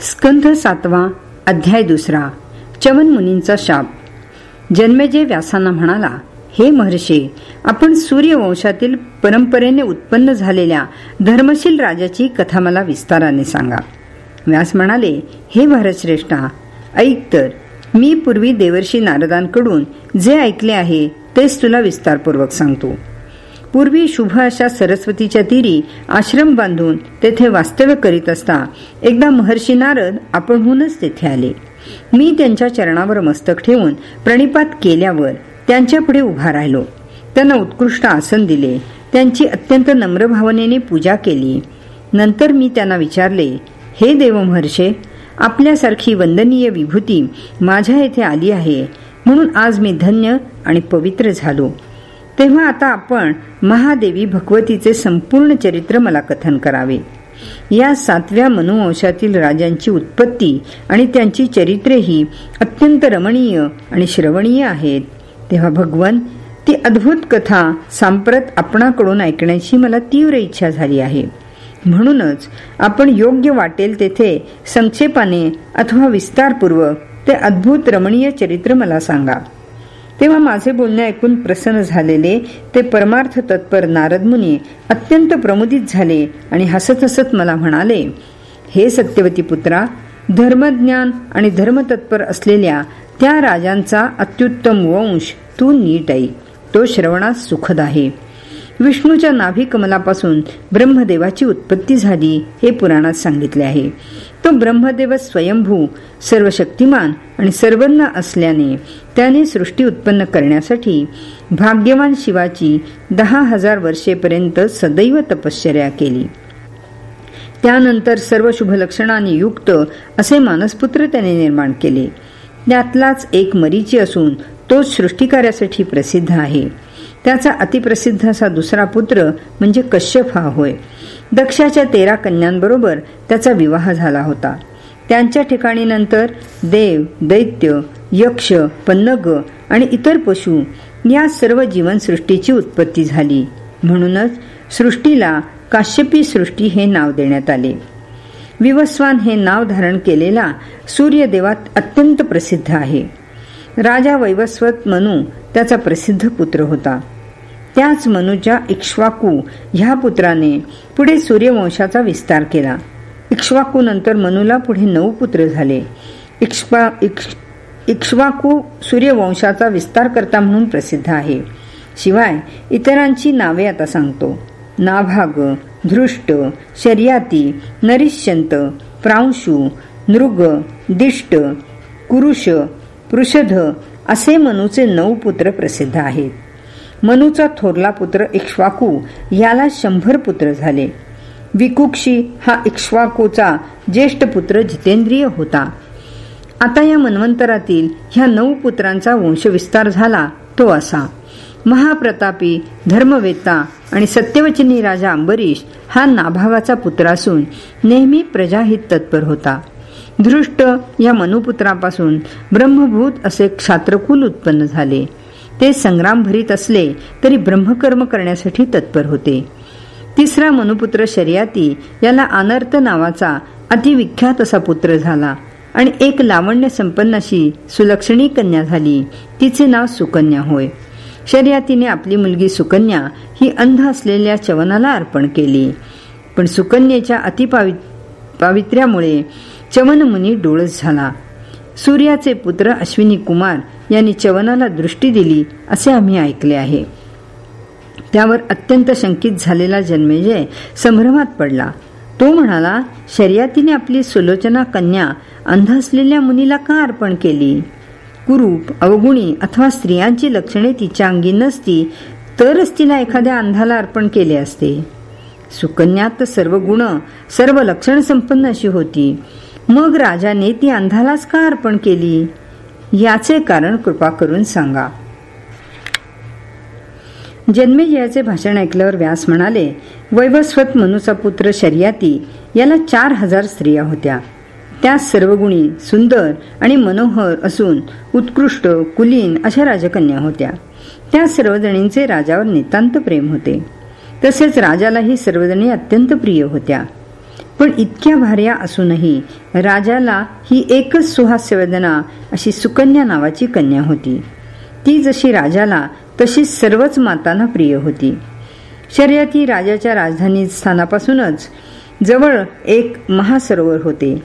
स्कंध सातवा अध्याय दुसरा. चवन मुनींचा शाप. जन्मेजे व्यासांना म्हणाला हे महर्षी आपण सूर्यवंशातील परंपरेने उत्पन्न झालेल्या धर्मशील राजाची कथा मला विस्ताराने सांगा. व्यास म्हणाले हे भारतश्रेष्ठा ऐक तर मी पूर्वी देवर्षी नारदांकडून जे ऐकले आहे तेच तुला विस्तारपूर्वक सांगतो. पूर्वी शुभ अशा सरस्वतीच्या तीरी आश्रम बांधून तेथे वास्तव्य करीत असता एकदा महर्षी नारद आपणहूनच तेथे आले. मी त्यांच्या चरणावर मस्तक ठेवून प्रणिपात केल्यावर त्यांच्या पुढे उभा राहिलो. त्यांना उत्कृष्ट आसन दिले. त्यांची अत्यंत नम्र भावनेने पूजा केली. नंतर मी त्यांना विचारले हे देव महर्षे आपल्यासारखी वंदनीय विभूती माझ्या येथे आली आहे. म्हणून आज मी धन्य आणि पवित्र झालो. तेव्हा आता आपण महादेवी भगवतीचे संपूर्ण चरित्र मला कथन करावे. या सातव्या मनुवंशातील राजांची उत्पत्ती आणि त्यांची चरित्रेही अत्यंत रमणीय आणि श्रवणीय आहेत. तेव्हा भगवन ती अद्भुत कथा सांप्रत आपणाकडून ऐकण्याची मला तीव्र इच्छा झाली आहे. म्हणूनच आपण योग्य वाटेल तेथे संक्षेपाने अथवा विस्तारपूर्वक ते अद्भुत रमणीय चरित्र मला सांगा. तेव्हा माझे बोलणे ऐकून प्रसन्न झालेले ते परमार्थ तत्पर नारद मुनी अत्यंत प्रमुदित झाले आणि हसत हसत मला म्हणाले हे सत्यवती पुत्रा धर्मज्ञान आणि धर्मतत्पर असलेल्या त्या राजांचा अत्युत्तम वंश तू नीट ऐक तो श्रवणास सुखद आहे. विष्णूच्या नाभी कमलापासून ब्रह्मदेवाची उत्पत्ती झाली हे पुराणात सांगितले आहे. तो ब्रह्मदेव स्वयंभू सर्व शक्तिमान आणि सर्वन्न असल्याने त्याने सृष्टी उत्पन्न करण्यासाठी भाग्यवान शिवाची दहा हजार वर्षेपर्यंत सदैव तपश्चर्या केली. त्यानंतर सर्व शुभ लक्षणाने युक्त असे मानसपुत्र त्याने निर्माण केले. त्यातलाच एक मरीची असून तोच सृष्टिकार्यासाठी प्रसिद्ध आहे. त्याचा अतिप्रसिद्ध असा दुसरा पुत्र म्हणजे कश्यप हा होय. दक्षाच्या तेरा कन्यांबरोबर त्याचा विवाह झाला होता. त्यांच्या ठिकाणी नंतर देव दैत्य यक्ष पन्नग आणि इतर पशु या सर्व जीवनसृष्टीची उत्पत्ती झाली. म्हणूनच सृष्टीला काश्यपी सृष्टी हे नाव देण्यात आले. विवस्वान हे नाव धारण केलेला सूर्यदेवात अत्यंत प्रसिद्ध आहे. राजा वैवस्वत मनू त्याचा प्रसिद्ध पुत्र होता. त्याच मनुच्या इक्ष्वाकू ह्या पुत्राने पुढे सूर्यवंशाचा विस्तार केला. इक्ष्वाकू नंतर मनूला पुढे नऊ पुत्र झाले. इक्ष्वा इक्ष्वाकू सूर्यवंशाचा विस्तार करता म्हणून प्रसिद्ध आहे. शिवाय इतरांची नावे आता सांगतो. नाभाग धृष्ट शर्याती नरिश्यंत प्रांशु नृग दिष्ट कुरुष पृषध असे मनूचे नऊ पुत्र प्रसिद्ध आहेत. मनूचा थोरला पुत्र इक्ष्वाकू याला शंभर पुत्र झाले. विकुक्षी हा इक्ष्वाकूचा ज्येष्ठ पुत्र जितेंद्रिय होता. आता या मन्वंतरातील ह्या नऊ पुत्रांचा वंशविस्तार झाला तो असा. महाप्रतापी धर्मवेत्ता आणि सत्यवचनी राजा अंबरीश हा नाभागाचा पुत्र असून नेहमी प्रजाहित तत्पर होता. धृष्ट या मनुपुत्रापासून ब्रह्मभूत असे क्षात्रकुल उत्पन्न झाले. ते संग्राम भरीत असले तरी ब्रह्मकर्म करण्यासाठी तत्पर होते. तिसरा मनुपुत्र शर्याती याला अनर्थ नावाचा अतिविख्यात असा पुत्र झाला आणि एक लावण्य संपन्नाशी सुलक्षणी कन्या झाली. तिचे नाव सुकन्या होय. शर्यातीने आपली मुलगी सुकन्या ही अंध असलेल्या चवनाला अर्पण केली. पण सुकन्येच्या अतिपावि पावित्र्यामुळे चवन मुनी डोळस झाला. सूर्याचे पुत्र अश्विनी कुमार यांनी चवनाला दृष्टी दिली असे आम्ही ऐकले आहे. त्यावर अत्यंत शंकित झालेला जन्मेजय संभ्रमात पडला. तो म्हणाला शर्यातीने आपली सुलोचना कन्या अंध असलेल्या मुनीला का अर्पण केली? कुरूप अवगुणी अथवा स्त्रियांची लक्षणे तिच्या अंगी नसती तरच तिला एखाद्या अंधाला अर्पण केले असते. सुकन्यात सर्व गुण सर्व लक्षण संपन्न अशी होती. मग राजाने ती अंधालाच का अर्पण केली? याचे कारण कृपा करून सांगा. जन्मेजयाचे भाषण ऐकल्यावर व्यास म्हणाले वैवस्वत मनुचा पुत्र शर्याती याला चार हजार स्त्रिया होत्या. त्या सर्वगुणी सुंदर आणि मनोहर असून उत्कृष्ट कुलीन अशा राजकन्या होत्या. त्या सर्वजणींचे राजावर नितांत प्रेम होते. तसेच राजालाही सर्वजणी अत्यंत प्रिय होत्या. पण इतक्या भार्या असूनही राजाला ही एकच सुहास्य वेदना अशी सुकन्या नावाची कन्या होती. ती जशी राजाला तशी सर्वच मातांना प्रिय होती. शर्यती राजाच्या राजधानी स्थानापासूनच जवळ एक महासरोवर होते.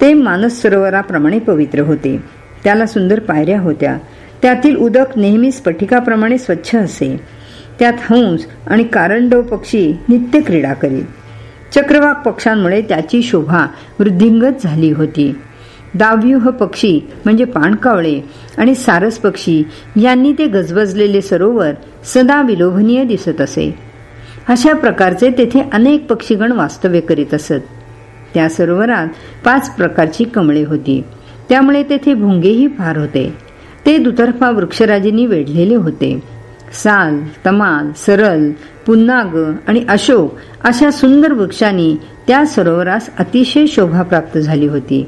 ते मानस सरोवराप्रमाणे पवित्र होते. त्याला सुंदर पायऱ्या होत्या. त्यातील उदक नेहमी स्फटिकाप्रमाणे स्वच्छ असे. त्यात हंस आणि कारंडव पक्षी नित्य क्रीडा करीत. चक्रवाक पक्षांमुळे त्याची शोभा वृद्धिंगत झाली होती. दाव्यूह पक्षी म्हणजे पाणकावळे आणि सारस पक्षी यांनी ते गजबजलेले सरोवर सदा विलोभनीय दिसत असे. अशा प्रकारचे तेथे अनेक पक्षीगण वास्तव्य करीत असत. त्या सरोवरात पाच प्रकारची कमळे होती. त्यामुळे तेथे भुंगेही फार होते. ते दुतर्फा वृक्षराजींनी वेढलेले होते. साल तमाल सरल पुन्नाग आणि अशोक अशा सुंदर वृक्षांनी त्या सरोवरास अतिशय शोभा प्राप्त झाली होती.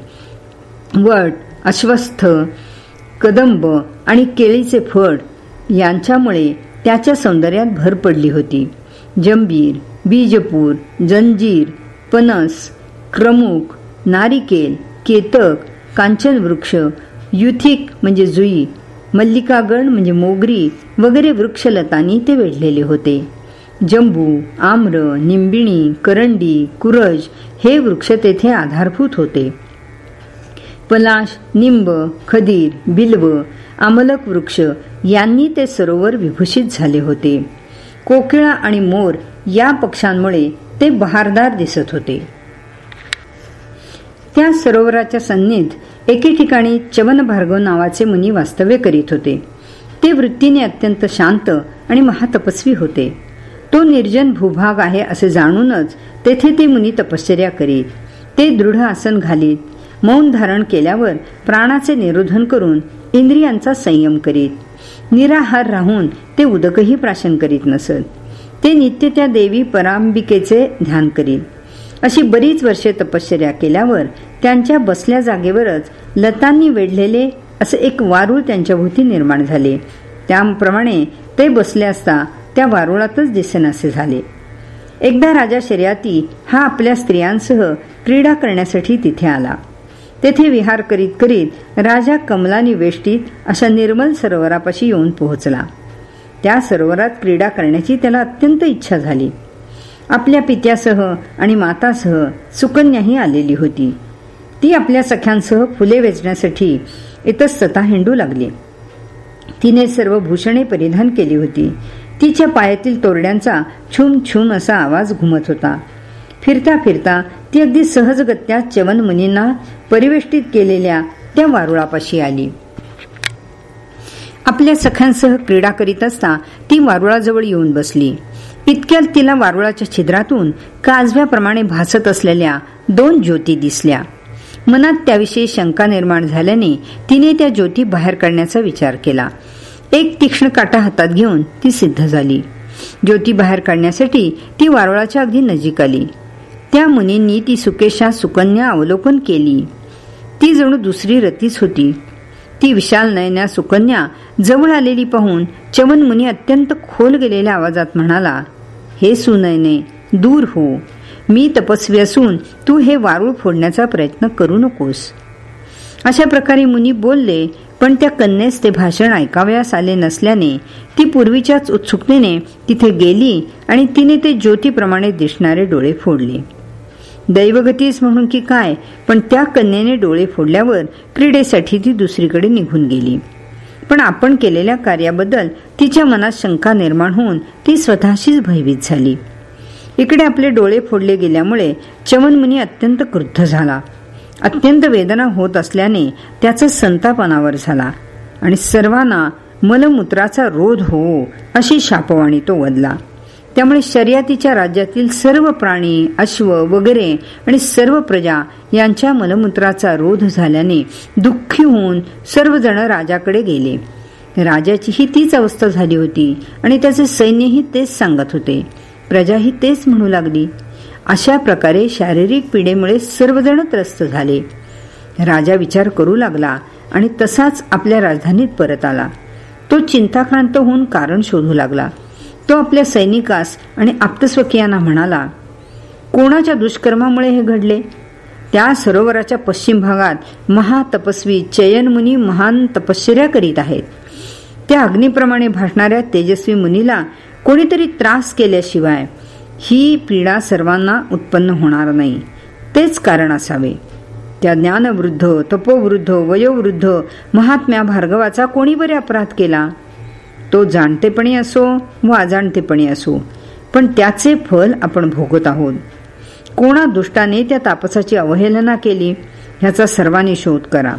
वट अश्वस्थ कदंब आणि केळीचे फळ यांच्यामुळे त्याच्या सौंदर्यात भर पडली होती. जंबीर बीजपूर जंजीर पनस क्रमुक नारिकेल केतक कांचन वृक्ष युथिक म्हणजे जुई मल्लिकागण म्हणजे मोगरी वगैरे वृक्षलतांनी ते वेढलेले होते. जंबू आम्र निंबिणी करंडी कुरज हे वृक्ष तेथे आधारभूत होते. पलाश निंब खदीर बिल्व आमलक वृक्ष यांनी ते सरोवर विभूषित झाले होते. कोकिळा आणि मोर या पक्षांमुळे ते बहारदार दिसत होते. त्या सरोवराच्या सन्नीत एके ठिकाणी चवन भार्गव नावाचे मुनी वास्तव्य करीत होते. ते वृत्तीने अत्यंत शांत आणि महातपस्वी होते. तो निर्जन भूभाग आहे असे जाणूनच तेथे ते मुनी तपश्चर्या करीत. ते दृढ आसन घालीत. मौन धारण केल्यावर प्राणाचे निरोधन करून इंद्रियांचा संयम करीत. निराहार राहून ते उदकही प्राशन करीत नसत. ते नित्य त्या देवी परांबिकेचे ध्यान करीत. अशी बरीच वर्षे तपश्चर्या केल्यावर त्यांच्या बसल्या जागेवरच लतांनी वेढलेले असे एक वारूळ त्यांच्याभोवती निर्माण झाले. त्याप्रमाणे ते बसले असता त्या वारुळातच दिसेनासे झाले. एकदा राजा शर्याती हा आपल्या स्त्रियांसह क्रीडा करण्यासाठी तिथे आला. तेथे विहार करीत करीत राजा कमलानी वेष्टीत अशा निर्मल सरोवरापाशी येऊन पोहोचला. त्या सरोवरात क्रीडा करण्याची त्याला अत्यंत इच्छा झाली. आपल्या पित्यासह आणि मातासह सुकन्याही आलेली होती. ती आपल्या सख्यांसह फुले वेचण्यासाठी इतस्तता हिंडू लागली. तिने सर्व भूषणे परिधान केली होती. तिच्या पायातील तोरड्यांचा छुम छुम असा आवाज घुमत होता. फिरता फिरता ती अगदी सहजगत्या चवन मुनींना परिवेष्टित केलेल्या त्या वारुळापाशी आली. आपल्या सख्यांसह क्रीडा करीत असता ती वारुळाजवळ येऊन बसली. इतक्यात तिला वारुळाच्या छिद्रातून काजव्याप्रमाणे भासत असलेल्या दोन ज्योती दिसल्या. मनात त्याविषयी शंका निर्माण झाल्याने तिने त्या ज्योती बाहेर काढण्याचा विचार केला. एक तीक्ष्ण काटा हातात घेऊन ती सिद्ध झाली. ज्योती बाहेर काढण्यासाठी ती वारुळाच्या अगदी नजीक आली. त्या मुनींनी ती सुकेशा सुकन्या अवलोकन केली. ती जणू दुसरी रतीच होती. ती विशाल नयन्या सुकन्या जवळ आलेली पाहून चवन मुनी अत्यंत खोल गेलेल्या आवाजात म्हणाला हे सुनयने दूर हो. मी तपस्वी असून तू हे वारूळ फोडण्याचा प्रयत्न करू नकोस. अशा प्रकारे मुनी बोलले पण त्या कन्येस ते भाषण ऐकावयास आले नसल्याने ती पूर्वीच्याच उत्सुकतेने तिथे गेली आणि तिने ते ज्योतीप्रमाणे दिसणारे डोळे फोडले. दैवगतीच म्हणून की काय? पण त्या कन्येने डोळे फोडल्यावर क्रीडेसाठी ती दुसरीकडे निघून गेली. पण आपण केलेल्या कार्याबद्दल तिच्या मनात शंका निर्माण होऊन ती स्वतःशीच भयभीत झाली. इकडे आपले डोळे फोडले गेल्यामुळे चमनमुनी अत्यंत क्रुद्ध झाला. अत्यंत वेदना होत असल्याने त्याचा संतापनावर झाला आणि सर्वांना मलमूत्राचा रोध हो अशी शापवाणी तो वदला. त्यामुळे शर्यतीच्या राज्यातील सर्व प्राणी अश्व वगैरे आणि सर्व प्रजा यांच्या मलमूत्राचा रोध झाल्याने दुःखी होऊन सर्वजण राजाकडे गेले. राजाचीही तीच अवस्था झाली होती आणि त्याचे सैन्यही तेच सांगत होते. प्रजाही तेच म्हणू लागली. अशा प्रकारे शारीरिक पिढेमुळे सर्वजण त्रस्त झाले. राजा विचार करू लागला आणि तसाच आपल्या राजधानीत परत आला. तो चिंताक्रांत होऊन कारण शोधू लागला. तो आपल्या सैनिकास आणि आप्तस्वकीयांना म्हणाला कोणाच्या दुष्कर्मामुळे हे घडले? त्या सरोवराच्या पश्चिम भागात महातपस्वी चयनमुनी महान तपश्चर्या करीत आहेत. त्या अग्निप्रमाणे भासणाऱ्या तेजस्वी मुनीला कोणीतरी त्रास केल्याशिवाय ही पीडा सर्वांना उत्पन्न होणार नाही. तेच कारण असावे. त्या ज्ञानवृद्ध तपोवृद्ध वयोवृद्ध महात्म्या भार्गवाचा कोणी बरे अपराध केला? तो जाणतेपणी असो व अजाणतेपणी असो. पण त्याचे फल आपण भोगत आहोत. कोणा दुष्टाने त्या तापसाची अवहेलना केली ह्याचा सर्वांनी शोध करा.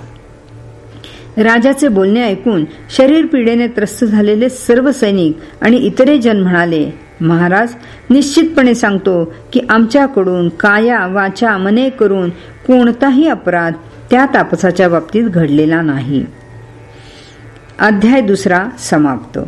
राजाचे बोलणे ऐकून शरीर पीडेने त्रस्त झालेले सर्व सैनिक आणि इतरे जन म्हणाले महाराज निश्चितपणे सांगतो की आमच्याकडून काया वाचा मने करून कोणताही अपराध त्या तापसाच्या बाबतीत घडलेला नाही. अध्याय दुसरा समाप्त.